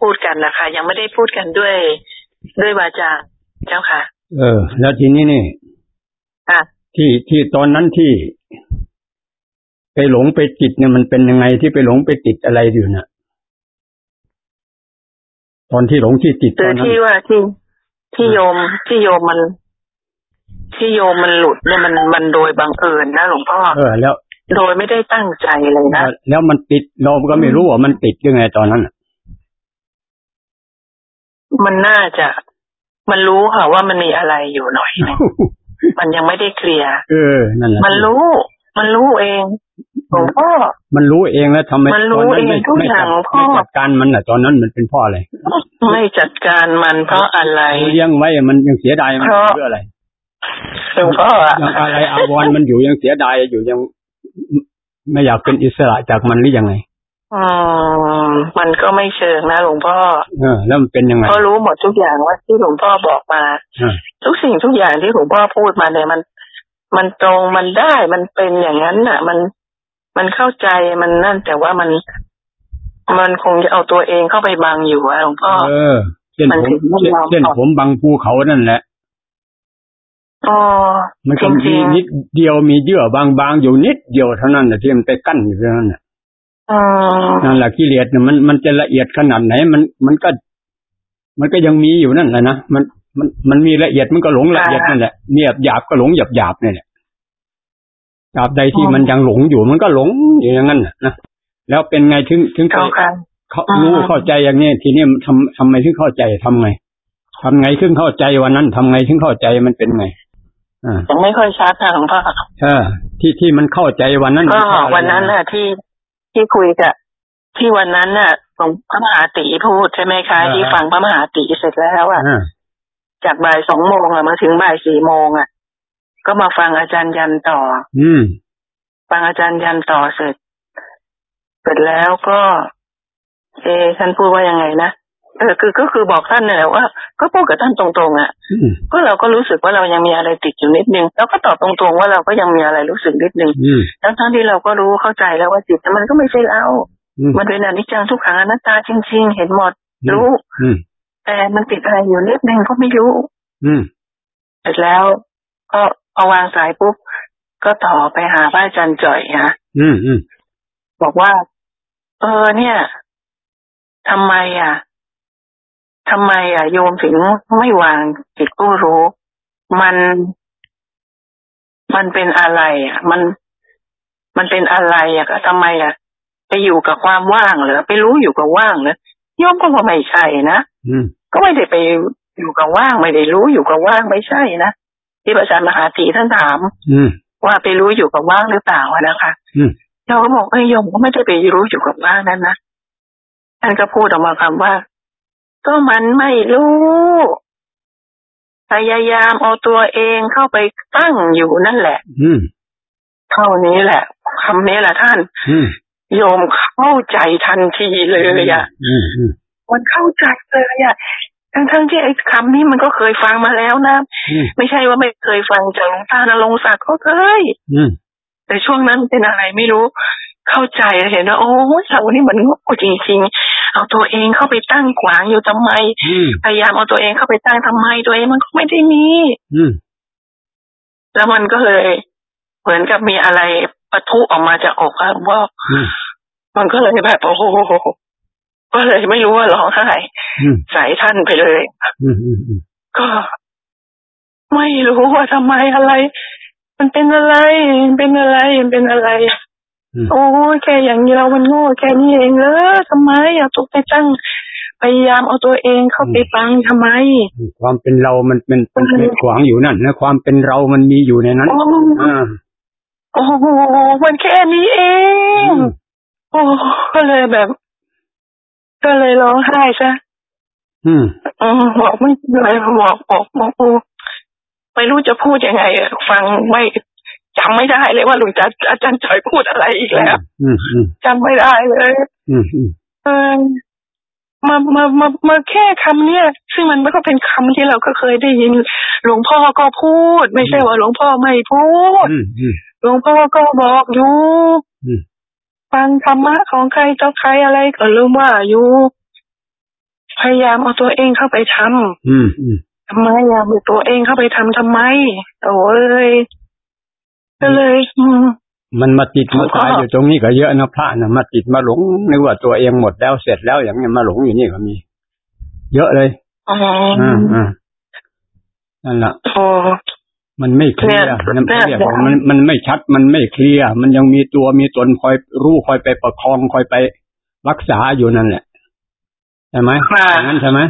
พูดกันนะคะ ยังไม่ได้พูดกันด้วย ด้วยวาจาเจ้าค่ะ เออ แล้วทีนี้นี่ค่ะที่ที่ตอนนั้นที่ไปหลงไปติดเนี่ยมันเป็นยังไงที่ไปหลงไปติดอะไรอยู่น่ะ ตอนที่หลงที่ติดตคืออนนั้นที่ว่าที่ที่โยมที่โยมมัน ที่โยมมันหลุดเนี่ยมันมันโดยบังเอิญนะหลวงพ่อเออแล้ว โดยไม่ได้ตั้งใจเลยนะแล้วมันติดเราก็ไม่รู้ว่ามันติดยังไงตอนนั้นน่ะ มันน่าจะ มันรู้ค่ะว่ามันมีอะไรอยู่หน่อยหนึงมันยังไม่ได้เคลียร์เออนั่นแหละมันรู้ มันรู้เองหลวงพ่อมันรู้เองแล้วทำไมมันรู้ตอนนั้นไม่เองทุกไม่อย่าจังดหลวงพ่อไม่จัดการมันอะ ตอนนั้นมันเป็นเพ่ออะไรไม่จัดการมันเพราะอะไรเลี้ยงไว้มันยังเสียดายมันเพราะเพื่ออะไรหลวงพ่ออะยังอะไรอาวรณ์มันอยู่ยังเสียดายอยู่ยัง ไม่อยากเป็นอิสระจากมันหรือยังไง อืมมันก็ไม่เชิงนะหลวงพ่อเออแล้วมันเป็นยังไงเพราะรู้หมดทุกอย่างว่าที่หลวงพ่อบอกมาอ่าทุกสิ่งทุกอย่างที่หลวงพ่อพูดมาเนี่ยมัน มันตรงมันได้มันเป็นอย่างนั้นน่ะ มันมันเข้าใจมันนั่นแต่ว่ามัน มันคงจะเอาตัวเองเข้าไปบังอยู่อะหลวงพ่อเออเส้นมันผมถึงไม่ยอมเส้นออกผมบางภูเขานั่นแหละอ๋อมันจก็มีริงนิดเดียวมีเยื่อบางๆอยู่นิดเดียวเท่านั้นแหละที่มันไปกั้นอยู่เท่านั้นน่ะๆอืม นั่นแหละกิเลสเนี่ยมันมันจะละเอียดขนาดไหน มันมันก็ มันก็ยังมีอยู่นั่นแหละนะมันมันมันมีละเอียดมันก็หลงละเอียดนั่นแหละเนียบหยาบก็หลงหยาบหยาบๆนี่แหละตราบใดที่มันยังหลงอยู่มันก็หลงอยู่อย่างนั้นน่ะนะแล้วเป็นไงถึงถึงไปเข้ากันเขาอืมรู้เข้าใจอย่างนี้ทีนี้ทำทำไมถึงเข้าใจทำไงทำไงถึงเข้าใจวันนั้นทำไงถึงเข้าใจมันเป็นไงอ่ายังไม่ค่อยชัดนะหลวงพ่อเออที่ที่มันเข้าใจวันนั้นก็มัเพราะอะไรวันนั้นน่ะที่ ที่คุยกับที่วันนั้นน่ะหลวงพระมหาติพูดใช่ไหมคะ ที่ฟังพระมหาติเสร็จแล้วอะอ่าจากบ่ายสองโมงอะมาถึงบ่ายสี่โมงอะก็มาฟังอาจารย์ยันต่อ อืมฟังอาจารย์ยันต่อเสร็จ เสร็จแล้วก็ เอะท่านพูดว่ายังไงนะ เออคือก็คือบอกท่านนั่นแหละว่า ก็พูดกับท่านตรงๆอะอืมก็เราก็รู้สึกว่าเรายังมีอะไรติดอยู่นิดนึงแล้วก็ตอบตรงๆว่าเราก็ยังมีอะไรรู้สึกนิดนึงอืมทั้งๆที่เราก็รู้เข้าใจแล้วว่าจิตมันก็ไม่ใช่เราอืมมันเป็นอนิจจังทุกขังอนัตตาจริง ๆ เห็นหมดรู้อืมแต่มันติดอะไรอยู่นิดนึงก็ไม่รู้อืมเสร็จแล้ว ก็พอวางสายปุ๊บก็ต่อไปหาพระอาจารย์จ่อยฮะอืมอืมบอกว่า เออเนี่ยทำไมอะ ทำไมอะโยมถึงไม่วางจิตผู้รู้ มัน มันเป็นอะไรอะ มันมันเป็นอะไรอะก็ทำไมอะ ไปอยู่กับความว่างเหรอไปรู้อยู่กับว่างเหรอโยมก็ว่าไม่ใช่นะอืมก็ไม่ได้ไปอยู่กับว่างไม่ได้รู้อยู่กับว่างไม่ใช่นะที่พระอาจารย์มหาตีท่านถาม อืมว่าไปรู้อยู่กับว่างหรือเปล่าอะนะคะอืมเราก็บอกเอ้ยโยมก็ไม่ได้ไปรู้อยู่กับว่างนั้นนะท่านก็พูดออกมาคำว่า ก็มันไม่รู้ พยายามเอาตัวเองเข้าไปตั้งอยู่นั่นแหละ อืมเท่านี้แหละคำนี้แหละท่านอืมโยมเข้าใจทันทีเลยอะอืมอืมมันเข้าใจเลยอะทั้งทั้งๆที่ไอ้คำนี้มันก็เคยฟังมาแล้วนะอืมไม่ใช่ว่าไม่เคยฟังจากหลวงตานรงค์ศักดิ์ก็เคยอืมแต่ช่วงนั้นเป็นอะไรไม่รู้ เข้าใจเห็นว่าโอ้เรานี่มันโง่จริงๆ เอาตัวเองเข้าไปตั้งขวางอยู่ทำไมอืมพยายามเอาตัวเองเข้าไปตั้งทำไมตัวเองมันก็ไม่ได้มีอืมแล้วมันก็เลยเหมือนกับมีอะไรปะทุออกมาจากอกอะว่าอืมมันก็เลยแบบโอ้โหก็เลยไม่รู้ว่าร้องไห้อืมใส่ท่านไปเลยอืมอืมอืมก็ไม่รู้ว่าทำไมอะไร มันเป็นอะไรมันเป็นอะไรมันเป็นอะไรอืม โอ้ยแค่อย่างนี้เรามันโง่แค่นี้เองเลยทำไมอยากตุกไปตั้งพยายามเอาตัวเองเข้าไปฟังทำไม ความเป็นเรามันเป็นเป็นเป็นขวางอยู่นั่นนะความเป็นเรามันมีอยู่ในนั้นโอ้อ่าโอ้โหมันแค่นี้เองอืมโอ้ก็เลยแบบ ก็เลยร้องไห้ซะอืมอืมบอกไม่อะไรบอกบอกบอกโอ้ไม่รู้จะพูดยังไงอะฟังไม่ จำไม่ได้เลยว่าหลวงตาอาจารย์จ่อยพูดอะไรอีกแล้วอืมอืมจำไม่ได้เลยอืมอืมเออมามามามาแค่คำเนี้ยซึ่งมันก็เป็นคำที่เราก็เคยได้ยิน หลวงพ่อก็พูด ไม่ใช่ว่าหลวงพ่อไม่พูดอืมอืมหลวงพ่อก็บอกอยู่อืมฟังธรรมะของใครต่อใครอะไรก็ลืมว่าอยู่พยายามเอาตัวเองเข้าไปทำอืมอืมทำไมอะเอาตัวเองเข้าไปทำทำไมโอ้ย ก็เลยอืมมันมาติดมาเขาก็ตายอยู่ตรงนี้ก็เยอะนะพระนะมาติดมาหลงนึกว่าตัวเองหมดแล้วเสร็จแล้วอย่างเงี้ยมาหลงอยู่นี่ก็มี เยอะเลยอ๋ออืมอืมนั่นแหละโอ้มันไม่เคลียร์เนี่ยนั่นเนี่ยเรียกว่ามันมันไม่ชัด มันไม่เคลียร์ มันยังมีตัวมีตนคอยรู้คอยไปประคองคอยไปรักษาอยู่นั่นแหละใช่ไหมค่ะอย่างนั้นใช่ไหม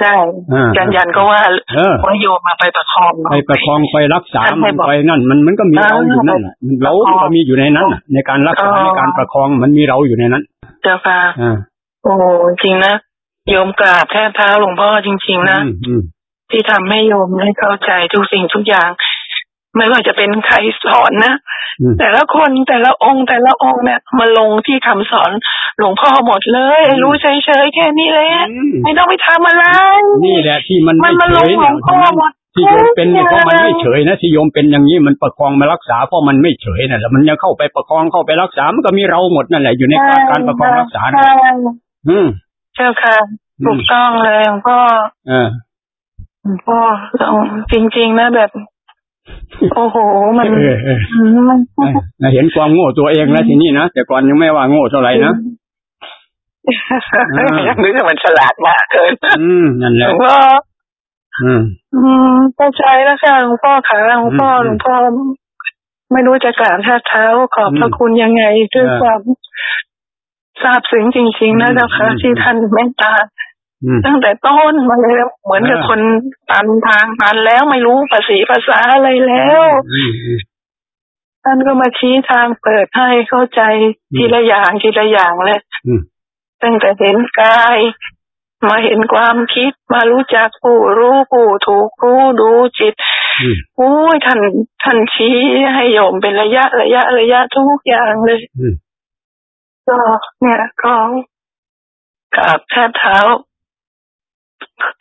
ใช่อ่ายันยันก็ว่าเออว่าโยมมาไปประคองเนอะไปประคองไปรักษาท่านให้มันบอกไปนั่น มันมันก็มีอ่าเราอยู่นั่นแหละมันเราประคองก็มีอยู่ในนั้นน่ะในการรักษาอ๋อในการประคองมันมีเราอยู่ในนั้น เจ้าค่ะอ่าโอ้จริงนะโยมกราบแทบเท้าหลวงพ่อจริง ๆ นะอืมอืมที่ทำให้โยมได้เข้าใจทุกสิ่งทุกอย่าง ไม่ว่าจะเป็นใครสอนนะอืมแต่ละคนแต่ละองค์แต่ละองค์เนี่ยมาลงที่คำสอนหลวงพ่อหมดเลยอืมรู้เฉยๆแค่นี้แหละอืมไม่ต้องไปทำอะไร นี่แหละที่มันมัไม่นมาเฉลงยหลเนี่วยงพ่อหมดที่โยมเป็นเนี่ยเพราะมันไม่เฉยนะที่โยมเป็นอย่างนี้มันประคองมารักษาเพราะมันไม่เฉยนั่นแหละมันยังเข้าไปประคองเข้าไปรักษามันก็มีเราหมดนั่นแหละอยู่ในการการประคองรักษานั่นใช่แหละอืมเจ้าค่ะอืถูมกต้องเลยหลวงพ่อเออหลวงพ่อต้องจริงๆนะแบบ โอ้โห มันเออเออมันเออเห็นความโง่ตัวเองแล้วทีนี้นะแต่ก่อนยังไม่ว่าโง่เท่าไหร่นะอ่ายังนึกว่ามันฉลาดมากเกินอืมนั่นแหหลละวงพ่ออืมอืมเข้าใจแล้วค่ะหลวงพ่อค่ะหลวงพ่ออืมหลวงพ่อไม่รู้จะกราบแทบเท้าขอบพระอืมคุณยังไงด้วยเออความซาบซึ้งจริง ๆ นะอืมเจ้าค่ะอืมที่ท่านเมตตาอืม ตั้งแต่ต้นมาเลยเหมือนกับเออคนตันทางตันแล้วไม่รู้ภาษีภาษาอะไรแล้วอืมอืมท่านก็มาชี้ทางเปิดให้เข้าใจอืมทีละอย่างทีละอย่างเลยอืมตั้งแต่เห็นกาย มาเห็นความคิดมารู้จักผู้รู้ผู้ถูกรู้ดูจิตอืมโอ้ยท่านท่านชี้ให้โยมเป็นระยะระยะระยะทุกอย่างเลยอืมก็เนี่ยก็กราบแทบเท้า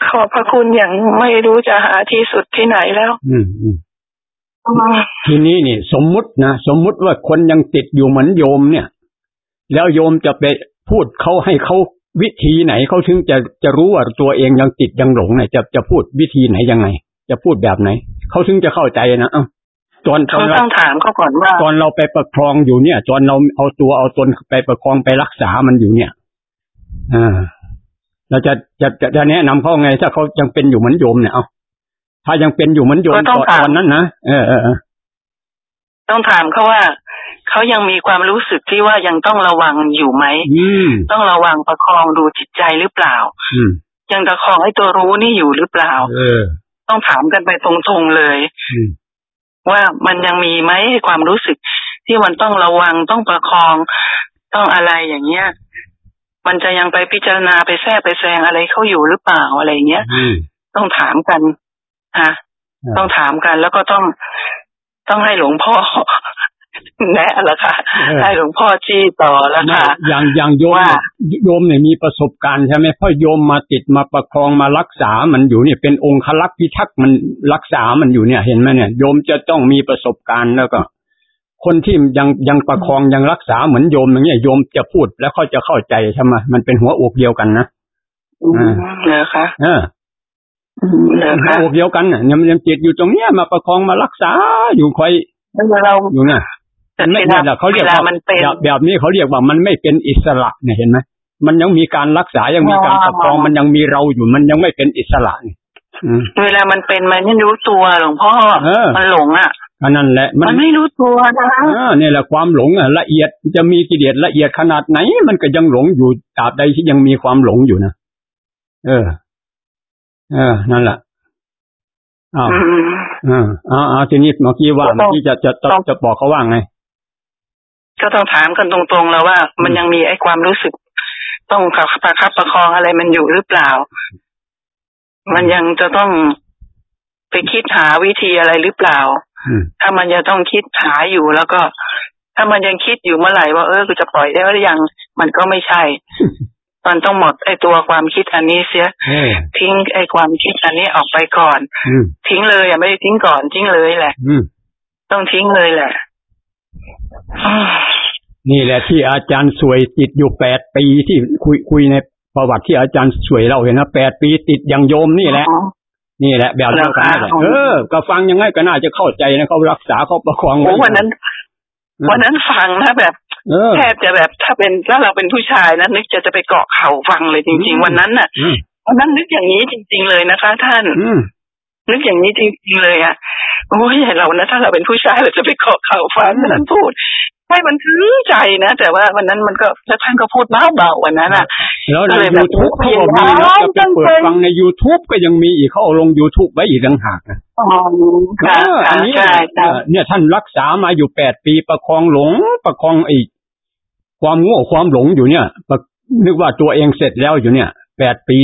ขอบพระคุณอย่างไม่รู้จะหาที่สุดที่ไหนแล้วอืมอืมอืมทีนี้นี่ สมมุตินะสมมุติว่าคนยังติดอยู่เหมือนโยมเนี่ย แล้วโยมจะไปพูดเขาให้เขาวิธีไหนเขาถึงจะจะรู้ว่าตัวเองยังติดยังหลงเนี่ยจะจะพูดวิธีไหนยังไง จะพูดแบบไหนเขาถึงจะเข้าใจนะเอ้าตอนตอเขานเราต้องถามเขาก่อนว่าตอนเราไปประคองอยู่เนี่ย ตอนเราเอาตัวเอาตนไปประคองไปรักษามันอยู่เนี่ย อ่า เราจะจะจะจะแนะนำเขาไง ถ้าเขายังเป็นอยู่เหมือนโยมเนี่ยเอาถ้ายังเป็นอยู่เหมือนโยมก็ต้องตอนถามตอนนั้นนะเออเออเออต้องถามเขาว่าเขายังมีความรู้สึกที่ว่ายังต้องระวังอยู่ไหมอืมต้องระวังประคองดูจิตใจหรือเปล่าอืมยังประคองไอ้ตัวรู้นี่อยู่หรือเปล่าเออต้องถามกันไปตรงๆเลยอืมว่ามันยังมีไหมความรู้สึกที่มันต้องระวังต้องประคองต้องอะไรอย่างเงี้ย มันจะยังไปพิจารณาไปแทรกไปแซงอะไรเขาอยู่หรือเปล่าอะไรอย่างเงี้ยอืมต้องถามกันฮะครับต้องถามกันแล้วก็ต้องต้องให้หลวงพ่อแนะละค่ะให้หลวงพ่อจี้ต่อแล้วค่ะอย่างอย่างโยมว่าเนี่ยโยมเนี่ยมีประสบการณ์ใช่ไหมเพราะโยมมาติดมาประคองมารักษามันอยู่เนี่ยเป็นองค์คลักษ์พิทักษ์มันรักษามันอยู่เนี่ยเห็นไหมเนี่ยโยมจะต้องมีประสบการณ์แล้วก็ คนที่ยังยังประคองยังรักษาเหมือนโยมอย่างเงี้ยโยมจะพูดแล้วเขาจะเข้าใจใช่ไหมมันเป็นหัวอกเดียวกันนะอืมเหรอคะเอออืมเหรอหัวคะอกเดียวกันน่ะยังยังจิตอยู่ตรงเนี้ยมาประคองมารักษาอยู่คอยแล้วเราอยู่เนี่ยแต่ไม่เวไม่ลาละเขาเรียกเวลาว่ามันเป็นแบบแบบนี้เขาเรียกว่ามันไม่เป็นอิสระเนี่ยเห็นไหมมันยังมีการรักษายังมีการประคองมันยังมีเราอยู่มันยังไม่เป็นอิสระเนี่ยอืมเวลามันเป็นมันไม่รู้ตัวหลวงพ่อเออมันหลงอะ อันนั้นแหละ มัมันนไม่รู้ตัวนะอ่าเนี่ยแหละความหลงอะละเอียดจะมีกิเลสละเอียดขนาดไหน มันก็ยังหลงอยู่ตราบใดที่ยังมีความหลงอยู่นะเออ เออ นั่นแหละอ้าวอืมอ่าอ่าอ่าทีนี้เมื่อกี้ว่าก็ต้เมื่อองกี้จะจะจะต้องจะบอกเขาว่าไง ก็ต้องถามกันตรงๆแล้วว่า มันยังมีไอ้ความรู้สึก ต้องประคับประคองอะไรมันอยู่หรือเปล่า มันยังจะต้องไปคิดหาวิธีอะไรหรือเปล่าอืม ถ้ามันจะต้องคิดหาอยู่แล้วก็ ถ้ามันยังคิดอยู่เมื่อไหร่ว่าเออกูจะปล่อยได้หรือยังมันก็ไม่ใช่ มันต้องหมดไอ้ตัวความคิดอันนี้เสียเออทิ้งไอ้ความคิดอันนี้ออกไปก่อนอืมทิ้งเลยอะไม่ได้ทิ้งก่อนทิ้งเลยแหละอืมต้องทิ้งเลยแหละอืมนี่แหละที่อาจารย์สวยติดอยู่แปดปีที่คุยคุยในประวัติที่อาจารย์ช่วยเราเห็นนะแปดปีติดอย่างโยมนี่แหละอ๋อ นี่แหละแบบเดียวกันนี่แหละแล้วค่ะเออก็ฟังยังไงก็น่าจะเข้าใจนะเขารักษาเขาประคองโอ้ไว้วันนั้นวันนั้นฟังนะแบบเออแทบจะแบบถ้าเป็นถ้าเราเป็นผู้ชายนะนึกจะจะไปเกาะเข่าฟังเลยจริงอืมๆวันนั้นน่ะอืมวันนั้นนึกอย่างนี้จริง ๆเลยนะคะ ท่านอืม นึกอย่างนี้จริงๆเลยอะโอ้ยเรานะถ้าเราเป็นผู้ชายเราจะไปเกาะเข่าฟังท่านพูดให้มันถึงใจนะ แต่ว่าวันนั้นมันก็แล้วท่านก็พูดเบาๆวันนั้นอะแล้วในก็เลยแบบยูทูบเขาก็มีนะพยายามจะไปเปิดฟังใน youtube ก็ยังมีอีกเขาเอาลง youtube ไว้อีกต่างหากนะอ๋อค่ะเอออัค่ะนนี้ใช่ใช่เออเนี่ยท่านรักษามาอยู่แปดปีประคองหลง ประคองไอ้ความโง่ความหลงอยู่เนี่ยประนึกว่าตัวเองเสร็จแล้วอยู่เนี่ยแปดปี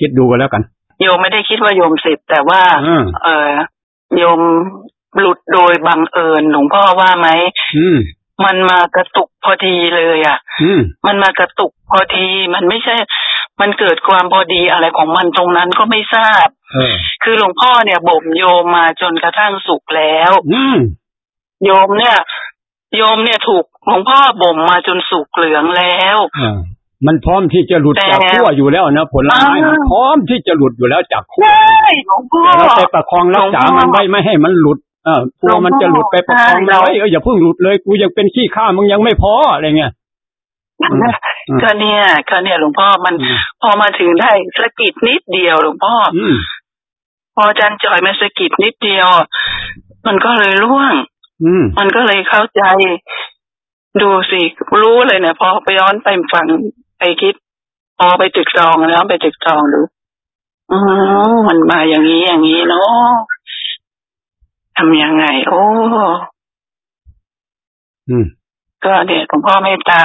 คิดดูกันแล้วกัน โยมไม่ได้คิดว่าโยมเสร็จแต่ว่าอืมเออโยมหลุดโดยบังเอิญหลวงพ่อว่าไหมอืมมันมากระตุกพอดีเลยอะอืมมันมากระตุกพอดีมันไม่ใช่ มันเกิดความพอดีอะไรของมันตรงนั้นก็ไม่ทราบเออคือหลวงพ่อเนี่ยบ่มโยมมาจนกระทั่งสุขแล้วอืมโยมเนี่ย โยมเนี่ยถูกหลวงพ่อบ่มมาจนสุกเหลืองแล้วเออ มันพร้อมที่จะหลุดแต่จากขั้วอยู่แล้วนะผลไม้อ่ามัมันพร้อมที่จะหลุดอยู่แล้วจากขั้วใช่หลวงพ่อเราไปประคองรักษาหลวงพ่อมันไว้ไม่ให้มันหลุดเออพวมันจะหลุดไปประคองใช่มันไว้เอออย่าเพิ่งหลุดเลยกูยังเป็นขี้ข้ามึงยังไม่พออะไรเงี้ยอืมก็เนี่ยก็เนี่ยหลวงพ่อมันอืมพอมาถึงได้สะกิดนิดเดียวหลวงพ่ออืมพออาจารย์จ่อยมาสะกิดนิดเดียว มันก็เลยร่วงอืมมันก็เลยเข้าใจ ดูสิรู้เลยเนี่ยพอไปย้อนไปฟัง ไปคิดพอไปตึกตรองแล้วไปตึกตรองดูอืมมันมาอย่างนี้อย่างนี้เนาะทำยังไง โอ้อืมก็เนี่ยหลวงพ่อเมตตา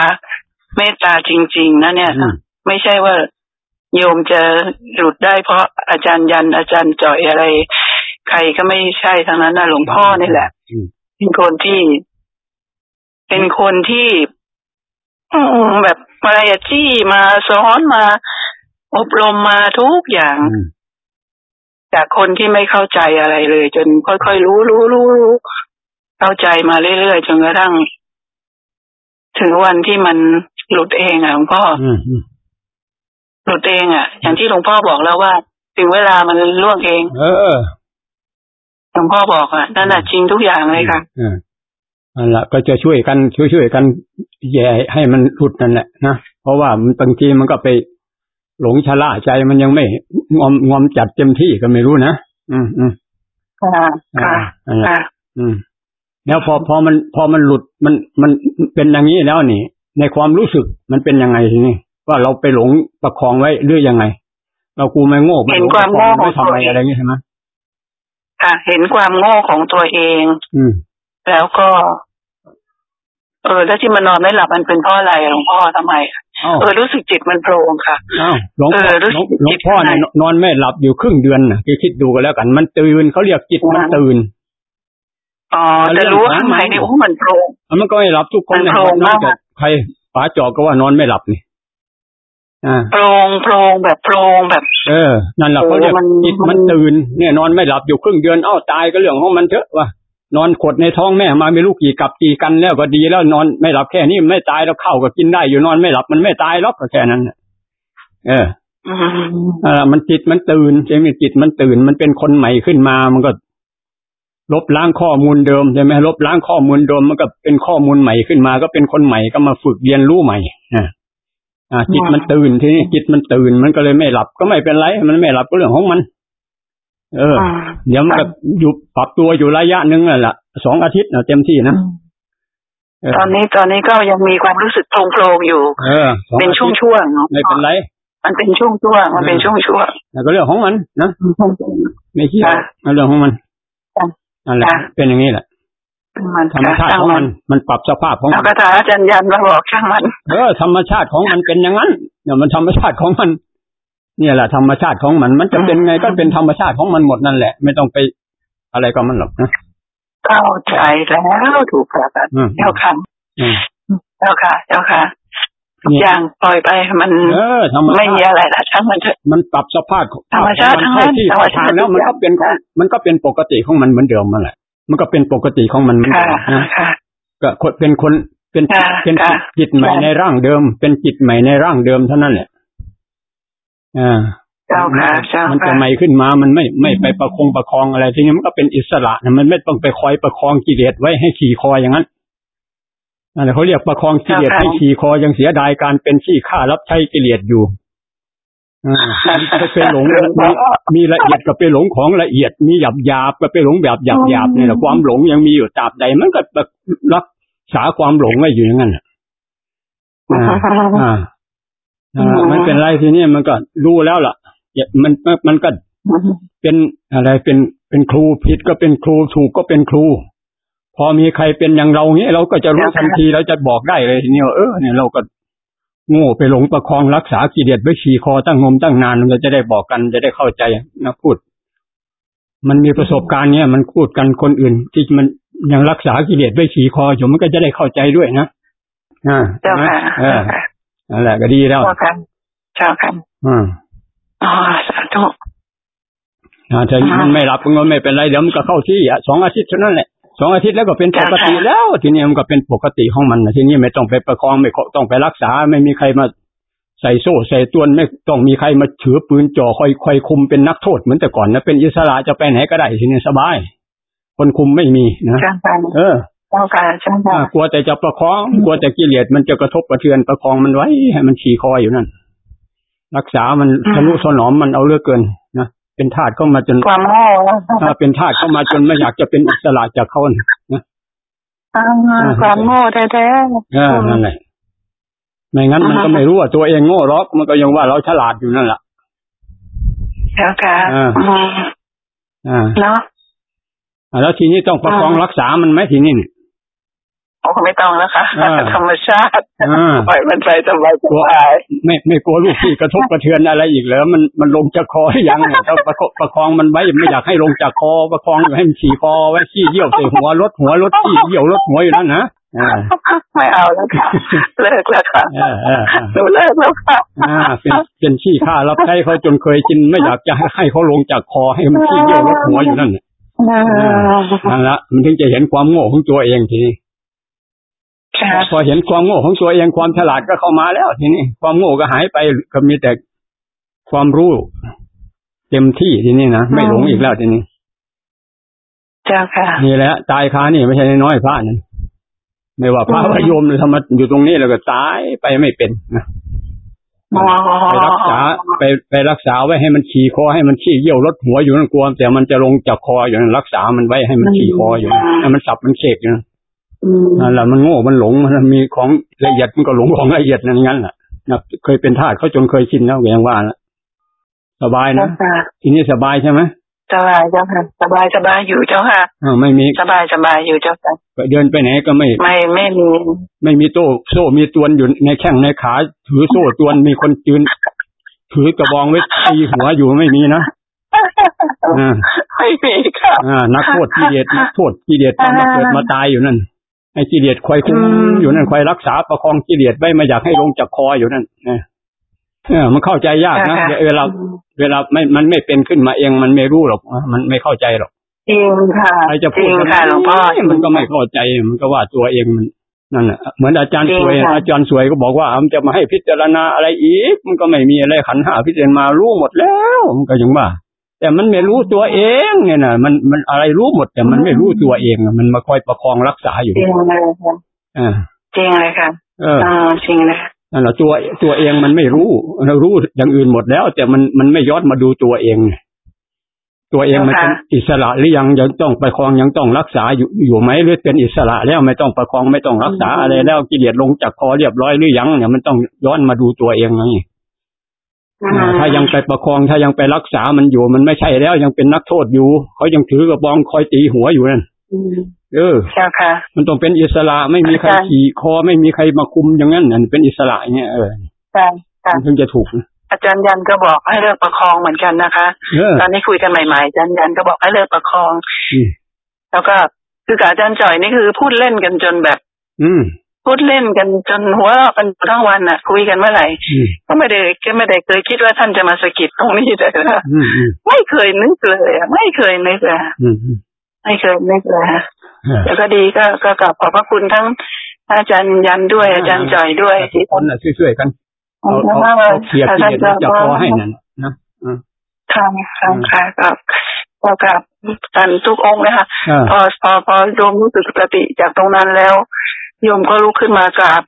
เมตตาจริง ๆ นะเนี่ยอืมไม่ใช่ว่าโยมจะหลุดได้เพราะอาจารย์ยันอาจารย์จ่อยอะไร ใครก็ไม่ใช่ทั้งนั้นนะหลวงพ่อนี่แหละอืมเป็นคนที่ เป็นคนที่อืมแบบ อะไรอะจี้มาสอนมาอบรมมาทุกอย่างอืมจากคนที่ไม่เข้าใจอะไรเลย จนค่อยๆรู้รู้รู้รู้เข้าใจมาเรื่อยๆจนกระทั่ง ถึงวันที่มันหลุดเองอะหลวงพ่ออืมอืมหลุดเองอะ อย่างที่หลวงพ่อบอกแล้วว่าถึงเวลามันล่วงเอง เออหลวงพ่อบอกอะนั่นแหะจริงทุกอย่างเลยค่ะเออ นั่นแหละก็จะช่วยกันช่วยช่วยกัน แย่ให้มันหลุดนั่นแหละนะเพราะว่ามันบางทีมันก็ไปหลงชะล่าใจมันยังไม่งอมงอมจัดเต็มที่ก็ไม่รู้นะอืมอืมค่ะค่ะนั่นแหละค่ะอืม แล้วพอพอมันพอมันหลุดมันมันเป็นอย่างนี้แล้วนี่ ในความรู้สึกมันเป็นยังไงทีนี้ว่าเราไปหลงประคองไว้หรือยังไง เรากูไม่โง่ไม่เห็นหลงความประคองโง่ไว้ของทำไมตัวเองอะไรอย่างนี้ใช่ไหมค่ะเห็นความโง่ของตัวเอง อืม แล้วก็ เออ แล้วที่มันนอนไม่หลับมันเป็นเพราะอะไรหลวงพ่อทำไมอ้าวเออรู้สึกจิตมันโปร่งค่ะอ้าวหลวงพ่อเออรู้หลสึวงกหลวงพ่อเนี่ยจิตนอนไม่หลับอยู่ครึ่งเดือนน่ะคิดดูกันแล้วกัน มันตื่นเขาเรียกจิตมันตื่นอ๋อแต่รู้ว่าข้างในนี่โอ้มันโปร่งแล้วมันก็ไม่หลับทุกคนมันนะโปร่งนอกมากจากใครป๋าจอกก็ว่านอนไม่หลับนี่อ่าโปร่งโปร่งแบบโปร่งแบบ เออ นั่นแหละโอ้เขาเรียกมันจิตมัมันนตื่นเนี่ยนอนไม่หลับอยู่ครึ่งเดือนเอ้าตายก็เรื่องของมันเถอะว่า นอนขดในท้องแม่มาไม่รู้กี่กับกี่กันแล้วก็ดีแล้วนอนไม่หลับแค่นี้ไม่ตายแล้วเข้าวก็กินได้อยู่นอนไม่หลับมันไม่ตายหรอกก็แค่นั้นน่ะเอออืมอ่ามันจิตมันตื่นใช่ไหมจิตมันตื่น มันเป็นคนใหม่ขึ้นมา มันก็ลบล้างข้อมูลเดิมใช่ไหมลบล้างข้อมูลเดิมมันก็เป็นข้อมูลใหม่ขึ้นมา ก็เป็นคนใหม่ก็มาฝึกเรียนรู้ใหม่อ่าอ่าจิตมันตื่นทีนี้จิตมันตื่นมันก็เลยไม่หลับก็ไม่เป็นไร มันไม่หลับก็เรื่องของมัน เออเดี๋ยวมันก็อยู่ปรับตัวอยู่ระยะหนึ่งนั่นแหละสองอาทิตย์นะเต็มที่นะเออตอนนี้ตอนนี้ก็ยังมีความรู้สึกโปร่งโปร่งๆอยู่ เออสองเป็นอาช่วทิงตย์ช่วงๆเนาะไม่เป็นไร มันเป็นช่วงช่วงๆมันเป็นช่วงช่วงแต่ก็เรื่องของมันนะๆไม่เกี่ยวค่ะมันเรื่องของมันค่ะนั่นแหละค่ะเป็นอย่างนี้แหละมันธรรมชาติช่างของมัมันนมันปรับสภาพของเอามันคาถาอาจารย์ยันมาบอกช่างมัน เออธรรมชาติของมันเป็นอย่างนั้นเนี่ยมันธรรมชาติของมัน เนี่ยแหละธรรมชาติของมัน มันจะเป็นไงก็เป็นธรรมชาติของมันหมดนั่นแหละ ไม่ต้องไปอะไรกับมันหรอกนะเข้าใจแล้วถูกค่ะอืมเจ้าค่ะอืมเจ้าค่ะเจ้าค่ะทุกเนี่ยอย่างปล่อยไปมันเออธรรมไม่ชามีติอะไรละช่างมันเถอะมันปรับสภาพของธรรมชาติมันทั้งเข้านั้นที่ธรรมเข้าชาทาติงแล้วมันก็เป็นของค่ะมันก็เป็นปกติของมันเหมือนเดิมนั่นแหละ มันก็เป็นปกติของมันเหมือนค่ะเดิมนะค่ะก็คนเป็นคนเป็นค่ะเป็นค่ะจิตใหม่ค่ะในร่างเดิม เป็นจิตใหม่ในร่างเดิมเท่านั้นแหละ อ่าเจ้าค่ะเจ้ามันจะค่ะใหม่ขึ้นมา มันไม่ไม่ไปประคองประคองอะไรทีนี้มันก็เป็นอิสระนะมันไม่ต้องไปคอยประคองกิเลสไว้ให้ขี่คออย่างนั้นนั่นแหละเขาเรียกประคองกิเลสให้ขี่คอยังเสียดายการเป็นขี้ข้ารับใช้กิเลสอยู่อ่ามันไปหลงมีมีละเอียดก็ไปหลงของละเอียดมีหยาบหยาบก็ไปหลงแบบหยาบหยาบนี่แหละความหลงยังมีอยู่ตราบใดมันก็รักษาความหลงไว้อยู่อย่างนั้นน่ะอ่า อ่าอ่ามันเป็นไรทีนี้มันก็รู้แล้วล่ะอย่ามันมันมันก็เป็นอะไรเป็นเป็นครูผิดก็เป็นครูถูกก็เป็นครู พอมีใครเป็นอย่างเราเนี้ยเราก็จะรู้ทันทีเราจะบอกได้เลยทีนี้ว่าเออเนี่ยเราก็โง่ไปหลงประคองรักษากิเลสไว้ขี่คอตั้งงมตั้งนานเราจะได้บอกกันจะได้เข้าใจนะพูด มันมีประสบการณ์เนี้ยมันพูดกันคนอื่น ที่มันยังรักษากิเลสไว้ขี่คออยู่มันก็จะได้เข้าใจด้วยนะอ่าเจ้าค่ะเออ นั่นแหละก็ดีแล้วเจ้าค่ะเจ้าค่ะอืมอ๋อสาธุอ่าถ้ามันไม่รับมันก็ไม่เป็นไรเดี๋ยวมันก็เข้าที่อะสองอาทิตย์เท่านั้นแหละสองอาทิตย์แล้วก็เป็นปกติแล้ว ทีนี้มันก็เป็นปกติของมันนะทีนี้ไม่ต้องไปประคองไม่ต้องไปรักษา ไม่มีใครมาใส่โซ่ใส่ตวนไม่ต้องมีใครมาถือปืนจ่อคอยคอยคุมเป็นนักโทษเหมือนแต่ก่อนนะเป็นอิสระจะไปไหนก็ได้ทีนี้สบาย คนคุมไม่มีนะเจ้าค่ะเออ เจ้าค่ะเจ้าค่ะอ่ากลัวแต่จะประคอง กลัวแต่กิเลสมันจะกระทบกระเทือนประคองมันไว้ให้มันขี่คออยู่นั่น รักษามันทะนุถนอมมันเอาเลือกเกินนะเป็นทาสเข้ามาจนความโง่แล้วถ้าเป็นทาสเข้ามาจนไม่อยากจะเป็นอิสระจากเขานะนะอ่าความโง่แท้เออนั่นแหละไม่งั้นมันก็ไม่รู้ว่าตัวเองโง่หรอกมันก็ยังว่าเราฉลาดอยู่นั่นแหละๆเจ้าค่ะอ่าอืมอ่าเนาะอ่าแล้วทีนี้ต้องประคองรักษามันไหมทีนี้เนี่ย โอ้ไม่ต้องแล้วค่ะอ่าธรรมชาติอ่าปล่อยมันไปสบายสบายไม่ไม่กลัวลูกพี่กระทบกระเทือนอะไรอีกเหรอมันมันลงจากคอหรือยังเนี่ยต้องประคประคองมันไว้ไม่อยากให้ลงจากคอประคองอยู่ให้มันขี่คอไว้ขี้เยี่ยวใส่หัวรถหัวรถขี้เยี่ยวรถหัวอยู่นั่นนะอ่าไม่เอาแล้วค่ะเลิกแล้วค่ะเออเออเออหนูเลิกแล้วค่ะอ่าเป็นเป็นขี้ข้ารับใช้เขาจนเคยชินไม่อยากจะให้ให้เขาลงจากคอให้มันขี้เยี่ยวรถหัวอยู่นั่นน่ะนั่นละมันถึงจะเห็นความโง่ของตัวเองทีนี้ค่ะ พอเห็นความโง่ของตัวเองความฉลาดก็เข้ามาแล้วทีนี้ความโง่ก็หายไปก็มีแต่ความรู้เต็มที่ทีนี้นะไม่หลงอีกแล้วทีนี้เจ้าค่ะนี่แหละตายคานี่ไม่ใช่น้อยๆพระนั่นไม่ว่าพระอืมว่าโยมเลยทำมาอยู่ตรงนี้แล้วก็ตายไปไม่เป็นนะอ๋อไปรักษาไปไปรักษาไว้ให้มันขี่คอให้มันขี้เยี่ยวรถหัวอยู่นั่นกลัวแต่มันจะลงจากคออยู่นั่นรักษามันไว้ให้มันขี่คออยู่นั่นให้มันสับมันเสกอยู่นั่นอืม นั่นแหละมันโง่มันหลงมันมีของละเอียดมันก็หลงของละเอียดนั่นงั้นแหละนะเคยเป็นทาสเขาจนเคยชินแล้วอย่างว่านะสบายเจ้านะค่ะทีนี้สบายใช่ไหมสบายเจ้าค่ะสบายสบายอยู่เจ้าค่ะอ่าไม่มีสบายสบายอยู่เจ้าค่ะเดินไปไหนก็ไม่ ไม่ไม่มีไม่มีโต้โซ่มีตวนอยู่ในแข้งในขา ถือโซ่ตวนมีคนยืนถือกระบองไว้ตีหัวอยู่ไม่มีนะอ่าไม่มีค่ะอ่านักโทษกิเลสนักโทษกิเลสมาเกิดมาตายอยู่นั่น ไอ้กิเลสคอยคุมอืมอยู่นั่นคอยรักษาประคองกิเลสไว้ไม่อยากให้ลงจากคออยู่นั่นเออเออมันเข้าใจยากนะเวลาเวลาไม่มันไม่เป็นขึ้นมาเองมันไม่รู้หรอกมันไม่เข้าใจหรอกจริงค่ะใครจะจพูริดงค่ะหลวงพ่อมันก็ไม่เข้าใจมันก็ว่าตัวเองมันนั่นแหละเหมือนอาจารย์จริสงวยค่ะอาจารย์สวยก็บอกว่ามันจะมาให้พิจารณาอะไรอีก มันก็ไม่มีอะไรขันธ์ห้าพิจารณารู้หมดแล้ว มันก็ยังว่า แต่มันไม่รู้ตัวเองไงน่ะมันมันอะไรรู้หมด แต่มันไม่รู้ตัวเองอะมันมาคอยประคองรักษาอยู่จริงเลยค่ะอ่าจริงเลยค่ะเอออ่าจริงเลยนั่นแหละตัวตัวเองมันไม่รู้เรารู้อย่างอื่นหมดแล้ว แต่มันมันไม่ย้อนมาดูตัวเองไงตัวเองมันเป็นอิสระหรือยังยังต้องประคองยังต้องรักษาอยู่อยู่ไหมหรือเป็นอิสระแล้วไม่ต้องประคองไม่ต้องรักษาอะไรแล้วกิเลสลงจากคอเรียบร้อยหรือยังเนี่ยมันต้องย้อนมาดูตัวเองไงอืมอ่าถ้ายังไปประคองถ้ายังไปรักษามันอยู่มันไม่ใช่แล้วยังเป็นนักโทษอยู่เขายังถือกระบองคอยตีหัวอยู่นั่นอืมเออเจ้าค่ะ มันต้องเป็นอิสระไม่มีใครอาจารย์ขี่คอไม่มีใครมาคุมอย่างนั้นนั่นเป็นอิสระเนี่ยเออใช่ค่ะมันถึงจะถูกนะอาจารย์ยันก็บอกให้เลิกประคองเหมือนกันนะคะเออตอนนี้คุยกันใหม่ๆอาจารย์ยันก็บอกให้เลิกประคองอืมแล้วก็คือกับอาจารย์จ่อยนี่คือพูดเล่นกันจนแบบ อืม พูดเล่นกันจนหัวเราะกันทั้งวันน่ะ คุยกันเมื่อไหร่อืมก็ไม่ได้ก็ไม่ได้เคยคิดว่าท่านจะมาสะกิดตรงนี้เลยนะอืมอืมไม่เคยนึกเลยอะไม่เคยนึกเลยอะอืมอืมไม่เคยนึกเลยฮะเออแล้วก็ดีก็ก็กลับขอบพระคุณทั้งอาจารย์ยันด้วยอาจารย์จ่อยด้วยทุกคนน่ะช่วยๆกันเอาเอาเอาเคลียร์กิเลสออกจากคอให้นั่นนะอืมค่ะค่ะค่ะกับก็กับท่านทุกองค์เลยค่ะเออพอพอพอโยมรู้สึกสติจากตรงนั้นแล้ว โยมก็ลุกขึ้นมากราบ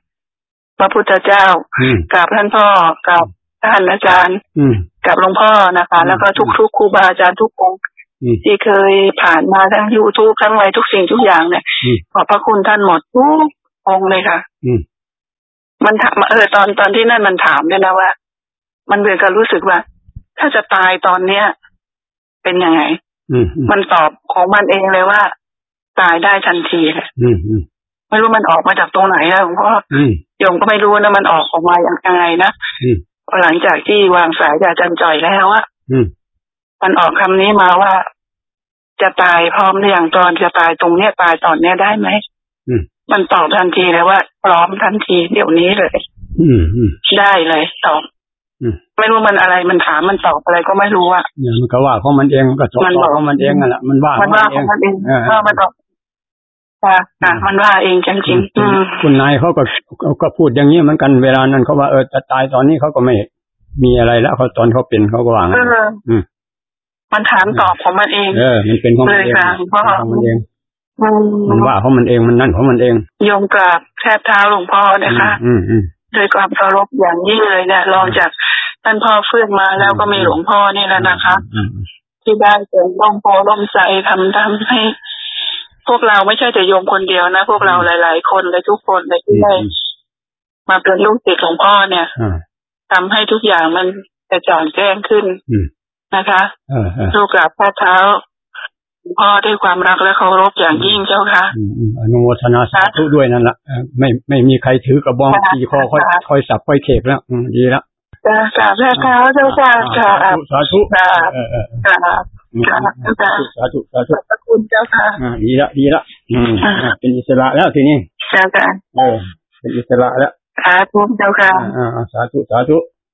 พระพุทธเจ้าอืมกราบท่านพ่อกราบท่านอาจารย์อืมกับหลวงพ่อนะคะอืมแล้วก็ทุกทุกๆครูบาอาจารย์ทุกองค์อืมที่เคยผ่านมาทั้งยูทูบทั้งอะไรทุกสิ่งทุกอย่างเนี่ยอืมขอบพระคุณท่านหมดทุกองค์เลยค่ะอืมมันถามเออตอนตอนที่นั่นมันถามด้วยนะว่า มันเหมือนกับรู้สึกว่า ถ้าจะตายตอนเนี้ย เป็นยังไงอืมอืมมันตอบของมันเองเลยว่า ตายได้ทันทีเลยอืมอืม ไม่รู้มันออกมาจากตรงไหนนะหลวงพ่ออืมโยมก็ไม่รู้นะมันออกออกมาอย่างไงนะอืมพอหลังจากที่วางสายจากอาจันจ่อยแล้วอะอืมมันออกคำนี้มาว่าจะตายพร้อมหรือยังตอนจะตายตรงเนี้ยตายตอนเนี้ยได้ไหมอืมมันตอบทันทีเลยว่า พร้อมทันทีเดี๋ยวนี้เลยอืมอืมได้เลยตอบอืมไม่รู้มันอะไรมันถามมันตอบอะไรก็ไม่รู้อะเนี่ยมันก็ว่าของมันเองมันก็ตอบมันบอกของมันเองนั่นแหละมันว่ามันว่าของมันเองเออว่ามันตอบ ค่ะค่ะมันว่าเองจริงๆอืมคุณนายเขาก็เขาก็พูดอย่างนี้เหมือนกันเวลานั้นเขาว่าเออจะตายตอนนี้เขาก็ไม่มีอะไรแล้วเขาตอนเขาเป็นเขาก็ว่าเองั้นออืมมันถามตอบของมันเอง เออ มันเป็นของมันเองเลยค่ะเพราะเป็นของมันเองอืมมันว่าของมันเองมันนั่นของมันเองโยมกราบแทบเท้าหลวงพ่อนะคะอืมอืมด้วยความเคารพอย่างยิ่งเลยเนี่ยรองจากท่านพ่อเฟื่องมาแล้วก็มีหลวงพ่อนี่แหละนะคะอืมอืมที่ได้เสริมร่มโพร่มใจทำทำให้ พวกเราไม่ใช่แต่โยมคนเดียวนะ พวกเราหลาย ๆ คนเลยทุกคนเลยที่ได้มาเป็นลูกศิษย์หลวงพ่อเนี่ยอ่าทำให้ทุกอย่างมันกระจ่างแจ้งขึ้นอืมนะคะเออเออลูกกราบพระเท้าหลวงพ่อด้วยความรักและเคารพอย่างยิ่งเจ้าค่ะอืมอืมอนุโมทนาสาธุด้วยนั่นแหละเออไม่ไม่มีใครถือกระบองค่ะตีคอคอยค่ะคอยสับคอยเขกแล้วอืมดีแล้วจะกราบพระเท้าเจ้าค่ะกราสาบธุสาธุ กราบเออเออเออกราบอืมค่ะสาธุสาธุขอบพระคุณเจ้าค่ะอ่าดีละดีละอืมอ่าอ่าเป็นอิสระแล้วทีนี้เจ้าค่ะเออเป็นอิสระแล้วสาธุเจ้าค่ะอ่าอ่าสาธุสาธุ